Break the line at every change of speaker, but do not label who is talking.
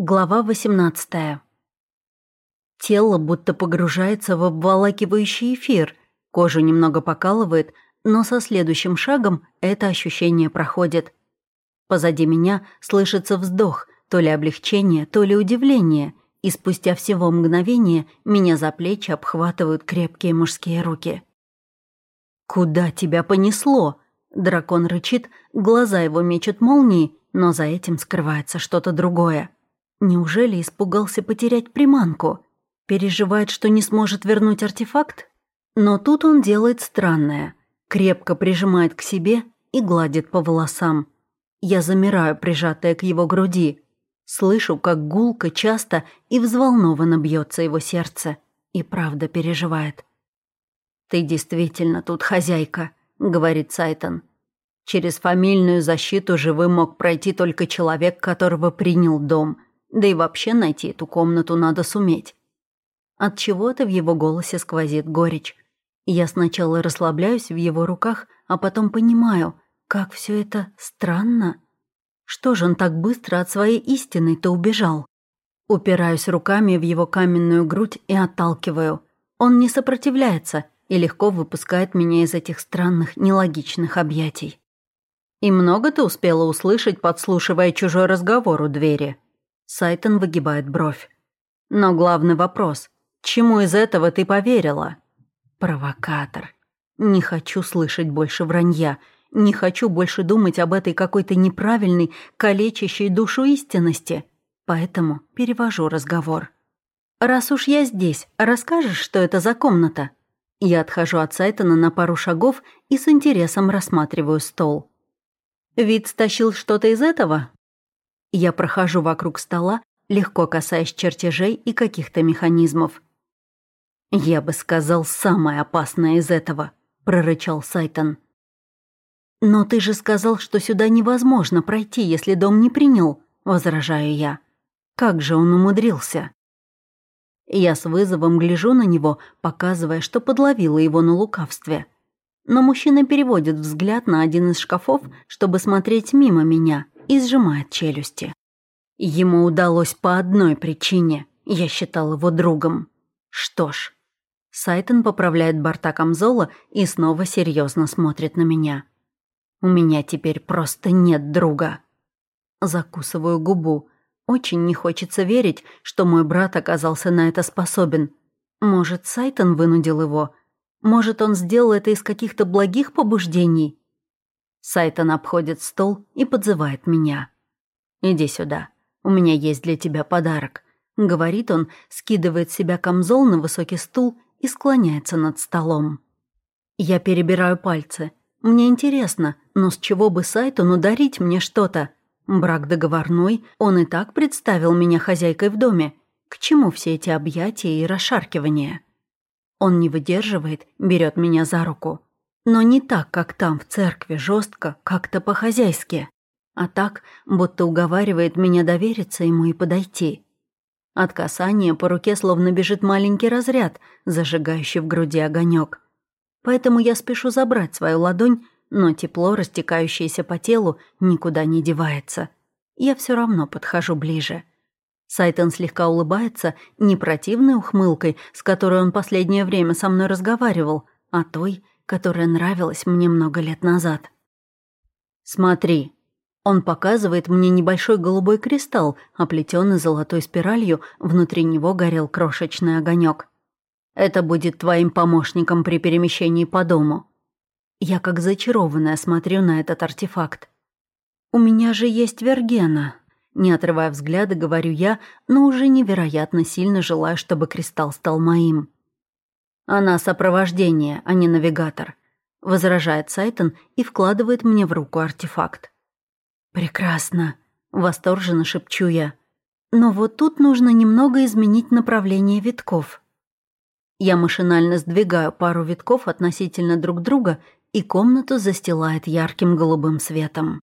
Глава 18 Тело будто погружается в обволакивающий эфир, кожу немного покалывает, но со следующим шагом это ощущение проходит. Позади меня слышится вздох, то ли облегчение, то ли удивление, и спустя всего мгновение меня за плечи обхватывают крепкие мужские руки. «Куда тебя понесло?» Дракон рычит, глаза его мечут молнии, но за этим скрывается что-то другое. Неужели испугался потерять приманку? Переживает, что не сможет вернуть артефакт? Но тут он делает странное. Крепко прижимает к себе и гладит по волосам. Я замираю, прижатая к его груди. Слышу, как гулко, часто и взволнованно бьется его сердце. И правда переживает. «Ты действительно тут хозяйка», — говорит Сайтон. «Через фамильную защиту живым мог пройти только человек, которого принял дом — да и вообще найти эту комнату надо суметь. От чего-то в его голосе сквозит горечь. Я сначала расслабляюсь в его руках, а потом понимаю, как все это странно. Что же он так быстро от своей истины-то убежал? Упираюсь руками в его каменную грудь и отталкиваю. Он не сопротивляется и легко выпускает меня из этих странных, нелогичных объятий. «И много ты успела услышать, подслушивая чужой разговор у двери?» Сайтон выгибает бровь. Но главный вопрос. Чему из этого ты поверила? Провокатор. Не хочу слышать больше вранья. Не хочу больше думать об этой какой-то неправильной, калечащей душу истинности. Поэтому перевожу разговор. «Раз уж я здесь, расскажешь, что это за комната?» Я отхожу от Сайтона на пару шагов и с интересом рассматриваю стол. «Вид стащил что-то из этого?» Я прохожу вокруг стола, легко касаясь чертежей и каких-то механизмов. «Я бы сказал, самое опасное из этого», — прорычал Сайтон. «Но ты же сказал, что сюда невозможно пройти, если дом не принял», — возражаю я. «Как же он умудрился?» Я с вызовом гляжу на него, показывая, что подловила его на лукавстве. Но мужчина переводит взгляд на один из шкафов, чтобы смотреть мимо меня — и сжимает челюсти. Ему удалось по одной причине. Я считал его другом. Что ж. Сайтон поправляет борта камзола и снова серьезно смотрит на меня. У меня теперь просто нет друга. Закусываю губу. Очень не хочется верить, что мой брат оказался на это способен. Может, Сайтон вынудил его? Может, он сделал это из каких-то благих побуждений? Сайтон обходит стол и подзывает меня. «Иди сюда. У меня есть для тебя подарок», — говорит он, скидывает себя камзол на высокий стул и склоняется над столом. Я перебираю пальцы. Мне интересно, но с чего бы Сайтон ударить мне что-то? Брак договорной, он и так представил меня хозяйкой в доме. К чему все эти объятия и расшаркивания? Он не выдерживает, берет меня за руку. Но не так, как там, в церкви, жестко, как-то по-хозяйски. А так, будто уговаривает меня довериться ему и подойти. От касания по руке словно бежит маленький разряд, зажигающий в груди огонек. Поэтому я спешу забрать свою ладонь, но тепло, растекающееся по телу, никуда не девается. Я все равно подхожу ближе. Сайтон слегка улыбается, не противной ухмылкой, с которой он последнее время со мной разговаривал, а той, которая нравилась мне много лет назад. «Смотри». Он показывает мне небольшой голубой кристалл, оплетенный золотой спиралью, внутри него горел крошечный огонек. «Это будет твоим помощником при перемещении по дому». Я как зачарованная смотрю на этот артефакт. «У меня же есть Вергена», не отрывая взгляда, говорю я, но уже невероятно сильно желаю, чтобы кристалл стал моим. «Она сопровождение, а не навигатор», — возражает Сайтон и вкладывает мне в руку артефакт. «Прекрасно», — восторженно шепчу я. «Но вот тут нужно немного изменить направление витков». Я машинально сдвигаю пару витков относительно друг друга, и комнату застилает ярким голубым светом.